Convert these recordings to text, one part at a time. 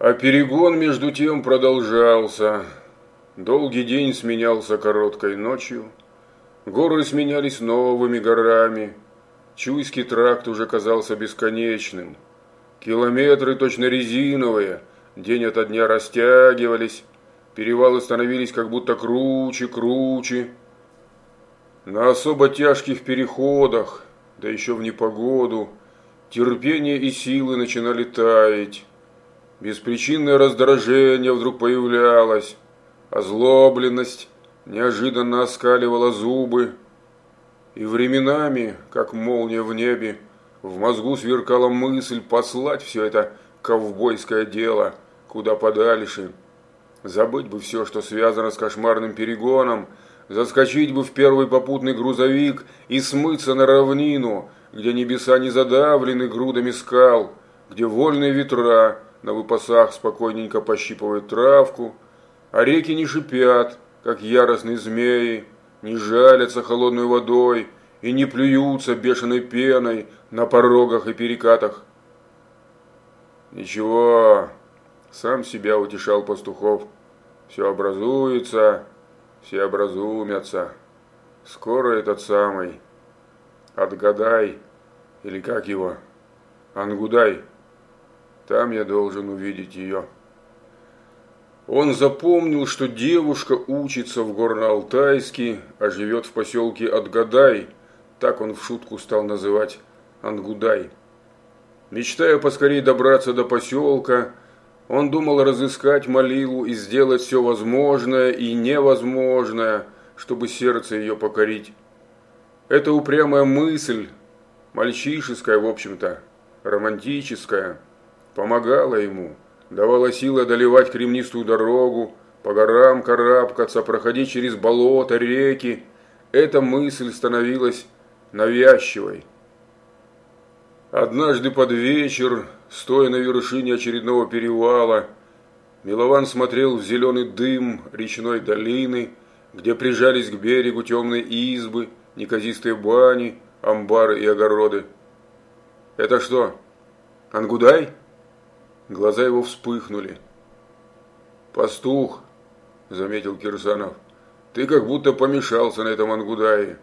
А перегон между тем продолжался. Долгий день сменялся короткой ночью. Горы сменялись новыми горами. Чуйский тракт уже казался бесконечным. Километры точно резиновые, день ото дня растягивались, перевалы становились как будто круче, круче. На особо тяжких переходах, да еще в непогоду, терпение и силы начинали таять. Беспричинное раздражение вдруг появлялось, озлобленность неожиданно оскаливала зубы, и временами, как молния в небе, в мозгу сверкала мысль послать все это ковбойское дело куда подальше. Забыть бы все, что связано с кошмарным перегоном, заскочить бы в первый попутный грузовик и смыться на равнину, где небеса не задавлены грудами скал, где вольные ветра на выпасах спокойненько пощипывают травку, а реки не шипят, как яростные змеи, не жалятся холодной водой и не плюются бешеной пеной на порогах и перекатах. Ничего, сам себя утешал пастухов. Все образуется, все образумятся. Скоро этот самый Отгадай, или как его, Ангудай, там я должен увидеть ее. Он запомнил, что девушка учится в Горно-Алтайске, а живет в поселке Отгадай, так он в шутку стал называть Ангудай. Мечтая поскорее добраться до поселка, он думал разыскать Малилу и сделать все возможное и невозможное, чтобы сердце ее покорить. Эта упрямая мысль, мальчишеская, в общем-то, романтическая, помогала ему, давала силы одолевать кремнистую дорогу, по горам карабкаться, проходить через болота, реки. Эта мысль становилась навязчивой. Однажды под вечер, стоя на вершине очередного перевала, Милован смотрел в зеленый дым речной долины, где прижались к берегу темные избы, неказистые бани, амбары и огороды. «Это что, Ангудай?» Глаза его вспыхнули. «Пастух», — заметил Кирсанов, — «ты как будто помешался на этом Ангудае.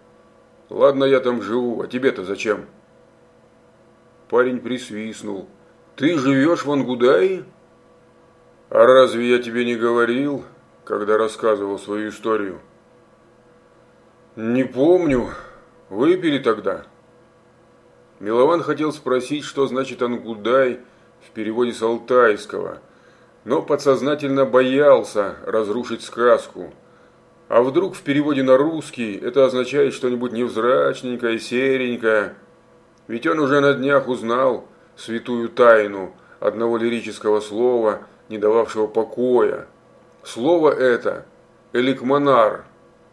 Ладно, я там живу, а тебе-то зачем?» Парень присвистнул. «Ты живешь в Ангудае?» «А разве я тебе не говорил, когда рассказывал свою историю?» «Не помню. Выпили тогда?» Милован хотел спросить, что значит «ангудай» в переводе с алтайского, но подсознательно боялся разрушить сказку. А вдруг в переводе на русский это означает что-нибудь невзрачненькое, серенькое – ведь он уже на днях узнал святую тайну одного лирического слова, не дававшего покоя. Слово это – эликмонар.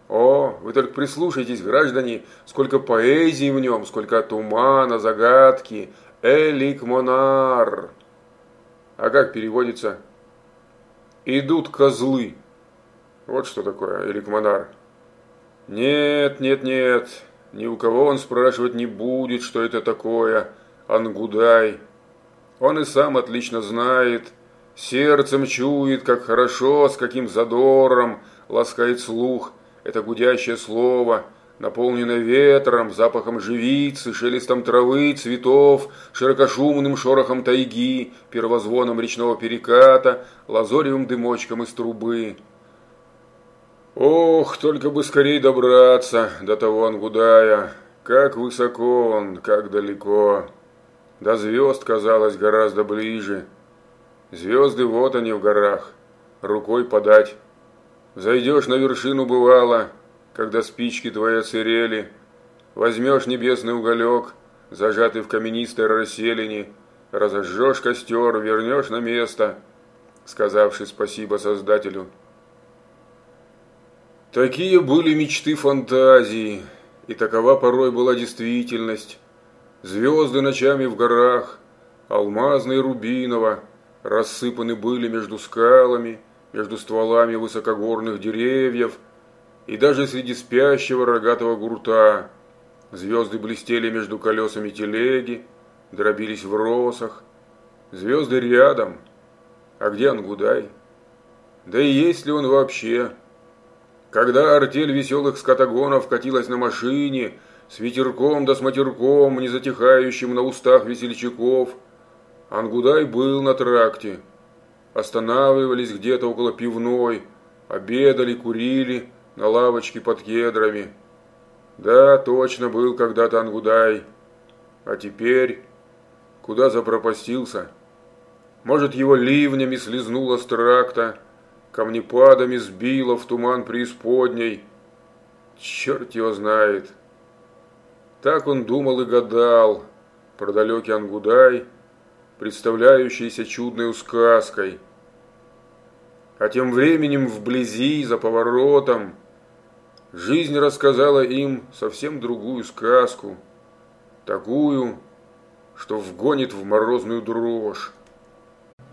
О, вы только прислушайтесь, граждане, сколько поэзии в нем, сколько тумана, загадки. Эликмонар. А как переводится? Идут козлы. Вот что такое эликмонар. Нет, нет, нет. Ни у кого он спрашивать не будет, что это такое Ангудай. Он и сам отлично знает, сердцем чует, как хорошо, с каким задором ласкает слух это гудящее слово, наполненное ветром, запахом живицы, шелестом травы, цветов, широкошумным шорохом тайги, первозвоном речного переката, лазоревым дымочком из трубы. Ох, только бы скорее добраться до того Ангудая. Как высоко он, как далеко. До звезд казалось гораздо ближе. Звезды вот они в горах, рукой подать. Зайдешь на вершину бывало, когда спички твои оцерели. Возьмешь небесный уголек, зажатый в каменистой расселине, разожжешь костер, вернешь на место, сказавши спасибо Создателю. Такие были мечты фантазии, и такова порой была действительность. Звезды ночами в горах, алмазно и рубиново, рассыпаны были между скалами, между стволами высокогорных деревьев, и даже среди спящего рогатого гурта. Звезды блестели между колесами телеги, дробились в росах. Звезды рядом, А где Ангудай? Да и есть ли он вообще? Когда артель веселых скотогонов катилась на машине, с ветерком да с матерком, не затихающим на устах весельчаков, Ангудай был на тракте. Останавливались где-то около пивной, обедали, курили на лавочке под кедрами. Да, точно был когда-то Ангудай. А теперь куда запропастился? Может, его ливнями слезнуло с тракта, камнепадами сбило в туман преисподней. Черт его знает. Так он думал и гадал про далекий Ангудай, представляющийся чудной сказкой. А тем временем вблизи, за поворотом, жизнь рассказала им совсем другую сказку, такую, что вгонит в морозную дрожь.